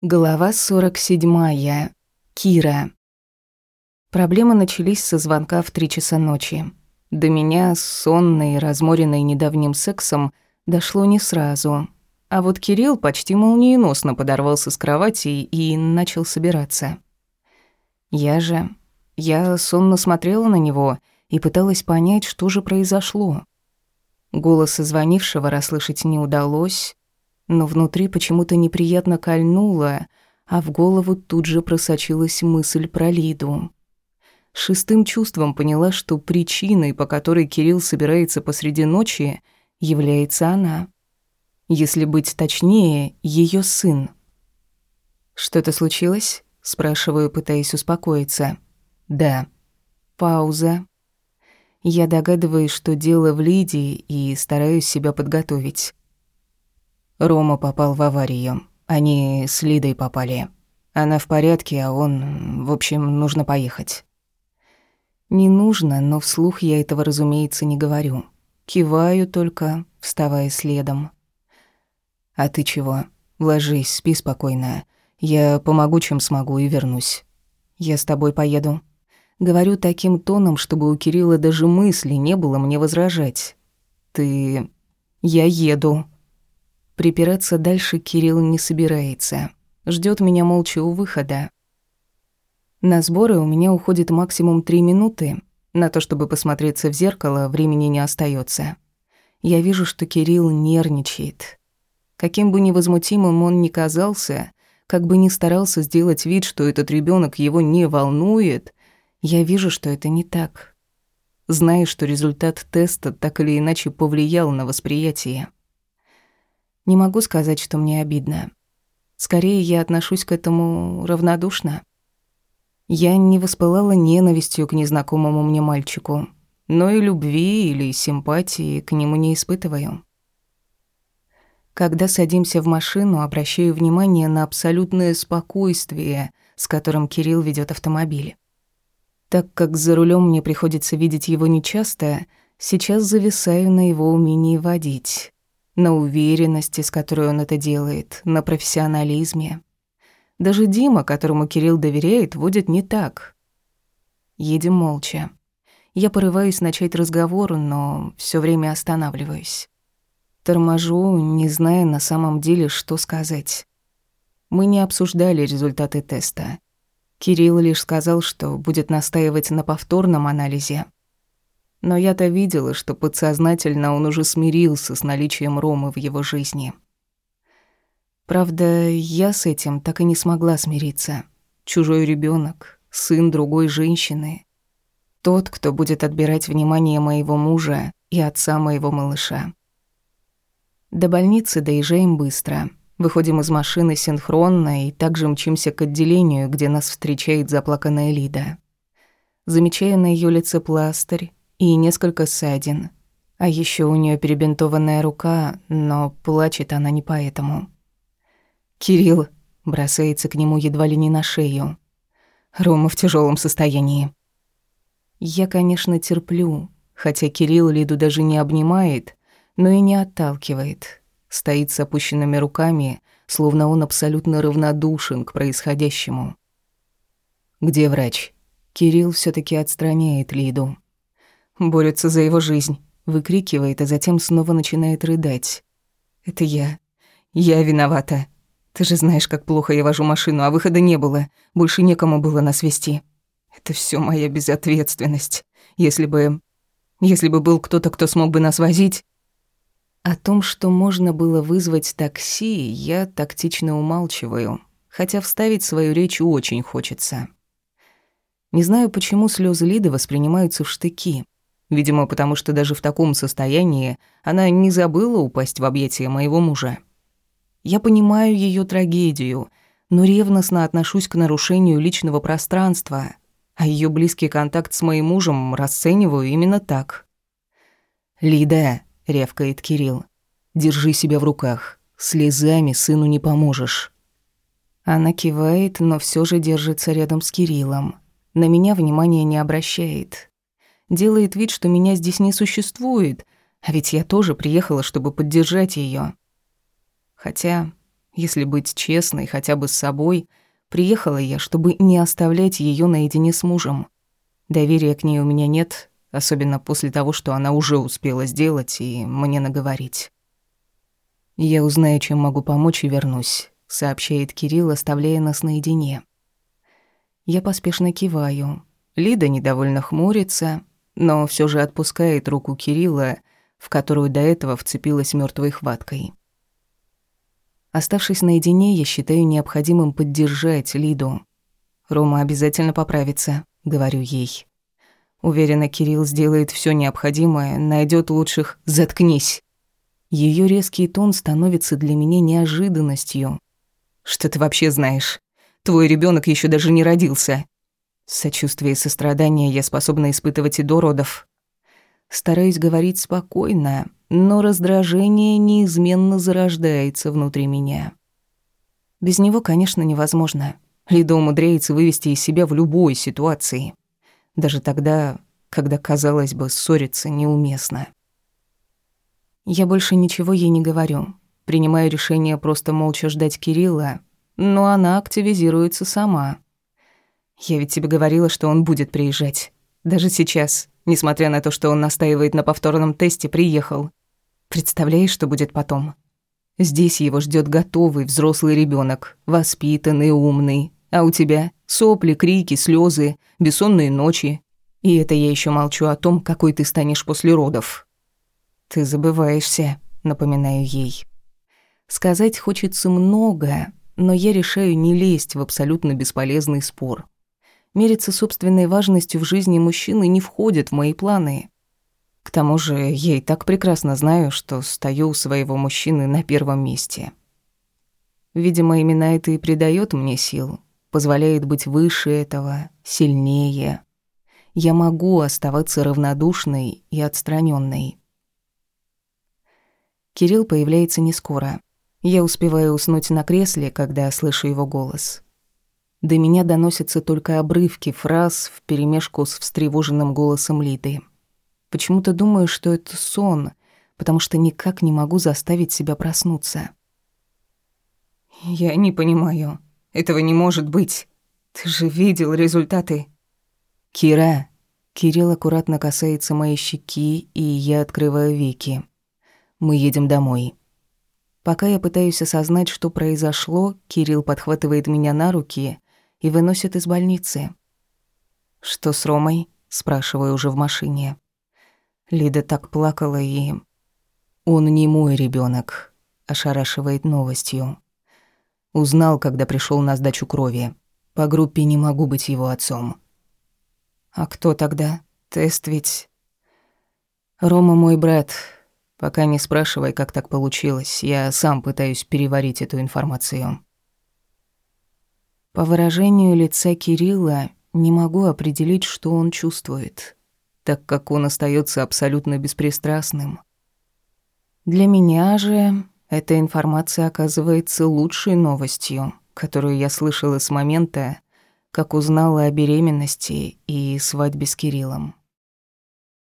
Глава 47. Кира. Проблемы начались со звонка в три часа ночи. До меня, сонной, разморенной недавним сексом, дошло не сразу. А вот Кирилл почти молниеносно подорвался с кровати и начал собираться. Я же... Я сонно смотрела на него и пыталась понять, что же произошло. Голоса звонившего расслышать не удалось, но внутри почему-то неприятно кольнуло, а в голову тут же просочилась мысль про Лиду. Шестым чувством поняла, что причиной, по которой Кирилл собирается посреди ночи, является она. Если быть точнее, ее сын. «Что-то случилось?» – спрашиваю, пытаясь успокоиться. «Да». Пауза. Я догадываюсь, что дело в Лидии, и стараюсь себя подготовить. Рома попал в аварию. Они с Лидой попали. Она в порядке, а он... В общем, нужно поехать. Не нужно, но вслух я этого, разумеется, не говорю. Киваю только, вставая следом. «А ты чего? Ложись, спи спокойно. Я помогу, чем смогу, и вернусь. Я с тобой поеду». Говорю таким тоном, чтобы у Кирилла даже мысли не было мне возражать. «Ты... я еду», Припираться дальше Кирилл не собирается. Ждет меня молча у выхода. На сборы у меня уходит максимум три минуты. На то, чтобы посмотреться в зеркало, времени не остается. Я вижу, что Кирилл нервничает. Каким бы невозмутимым он ни казался, как бы ни старался сделать вид, что этот ребенок его не волнует, я вижу, что это не так. Знаю, что результат теста так или иначе повлиял на восприятие. Не могу сказать, что мне обидно. Скорее, я отношусь к этому равнодушно. Я не воспылала ненавистью к незнакомому мне мальчику, но и любви или симпатии к нему не испытываю. Когда садимся в машину, обращаю внимание на абсолютное спокойствие, с которым Кирилл ведет автомобиль. Так как за рулем мне приходится видеть его нечасто, сейчас зависаю на его умении водить на уверенности, с которой он это делает, на профессионализме. Даже Дима, которому Кирилл доверяет, водит не так. Едем молча. Я порываюсь начать разговор, но все время останавливаюсь. Торможу, не зная на самом деле, что сказать. Мы не обсуждали результаты теста. Кирилл лишь сказал, что будет настаивать на повторном анализе, но я-то видела, что подсознательно он уже смирился с наличием Ромы в его жизни. Правда, я с этим так и не смогла смириться. Чужой ребенок, сын другой женщины. Тот, кто будет отбирать внимание моего мужа и отца моего малыша. До больницы доезжаем быстро. Выходим из машины синхронно и также мчимся к отделению, где нас встречает заплаканная Лида. Замечаю на ее лице пластырь, и несколько ссадин. А еще у нее перебинтованная рука, но плачет она не поэтому. Кирилл бросается к нему едва ли не на шею. Рома в тяжелом состоянии. Я, конечно, терплю, хотя Кирилл Лиду даже не обнимает, но и не отталкивает. Стоит с опущенными руками, словно он абсолютно равнодушен к происходящему. «Где врач?» Кирилл все таки отстраняет Лиду борется за его жизнь, выкрикивает, а затем снова начинает рыдать. Это я. Я виновата. Ты же знаешь, как плохо я вожу машину, а выхода не было. Больше некому было нас вести. Это все моя безответственность. Если бы... Если бы был кто-то, кто смог бы нас возить... О том, что можно было вызвать такси, я тактично умалчиваю, хотя вставить свою речь очень хочется. Не знаю, почему слезы Лиды воспринимаются в штыки. Видимо, потому что даже в таком состоянии она не забыла упасть в объятия моего мужа. Я понимаю ее трагедию, но ревностно отношусь к нарушению личного пространства, а ее близкий контакт с моим мужем расцениваю именно так. «Лида», — рявкает Кирилл, — «держи себя в руках. Слезами сыну не поможешь». Она кивает, но все же держится рядом с Кириллом. На меня внимания не обращает делает вид, что меня здесь не существует, а ведь я тоже приехала, чтобы поддержать ее. Хотя Если быть честной хотя бы с собой, приехала я, чтобы не оставлять ее наедине с мужем. Доверия к ней у меня нет, особенно после того, что она уже успела сделать и мне наговорить. «Я узнаю, чем могу помочь и вернусь», — сообщает Кирилл, оставляя нас наедине. Я поспешно киваю. Лида недовольно хмурится, но все же отпускает руку Кирилла, в которую до этого вцепилась мертвой хваткой. Оставшись наедине, я считаю необходимым поддержать Лиду. «Рома обязательно поправится», — говорю ей. Уверена, Кирилл сделает все необходимое, найдет лучших «заткнись». Ее резкий тон становится для меня неожиданностью. «Что ты вообще знаешь? Твой ребенок еще даже не родился». Сочувствие и сострадание я способна испытывать и до родов. Стараюсь говорить спокойно, но раздражение неизменно зарождается внутри меня. Без него, конечно, невозможно. Лида умудряется вывести из себя в любой ситуации. Даже тогда, когда, казалось бы, ссориться неуместно. Я больше ничего ей не говорю. Принимаю решение просто молча ждать Кирилла, но она активизируется сама. Я ведь тебе говорила, что он будет приезжать. Даже сейчас, несмотря на то, что он настаивает на повторном тесте, приехал. Представляешь, что будет потом? Здесь его ждет готовый взрослый ребенок, воспитанный, умный. А у тебя сопли, крики, слезы, бессонные ночи. И это я еще молчу о том, какой ты станешь после родов. Ты забываешься, напоминаю ей. Сказать хочется много, но я решаю не лезть в абсолютно бесполезный спор. Мериться собственной важностью в жизни мужчины не входит в мои планы. К тому же я и так прекрасно знаю, что стою у своего мужчины на первом месте. Видимо, именно это и придает мне сил, позволяет быть выше этого, сильнее. Я могу оставаться равнодушной и отстраненной. Кирилл появляется не скоро. Я успеваю уснуть на кресле, когда слышу его голос. До меня доносятся только обрывки фраз вперемешку с встревоженным голосом Лиды. Почему-то думаю, что это сон, потому что никак не могу заставить себя проснуться. «Я не понимаю. Этого не может быть. Ты же видел результаты». «Кира». Кирилл аккуратно касается моей щеки, и я открываю веки. «Мы едем домой». Пока я пытаюсь осознать, что произошло, Кирилл подхватывает меня на руки и выносит из больницы. «Что с Ромой?» – спрашиваю уже в машине. Лида так плакала и... «Он не мой ребенок, ошарашивает новостью. Узнал, когда пришел на сдачу крови. По группе не могу быть его отцом. «А кто тогда? Тест ведь...» «Рома мой брат. Пока не спрашивай, как так получилось. Я сам пытаюсь переварить эту информацию». По выражению лица Кирилла не могу определить, что он чувствует так как он остается абсолютно беспристрастным. Для меня же эта информация оказывается лучшей новостью, которую я слышала с момента, как узнала о беременности и свадьбе с Кириллом.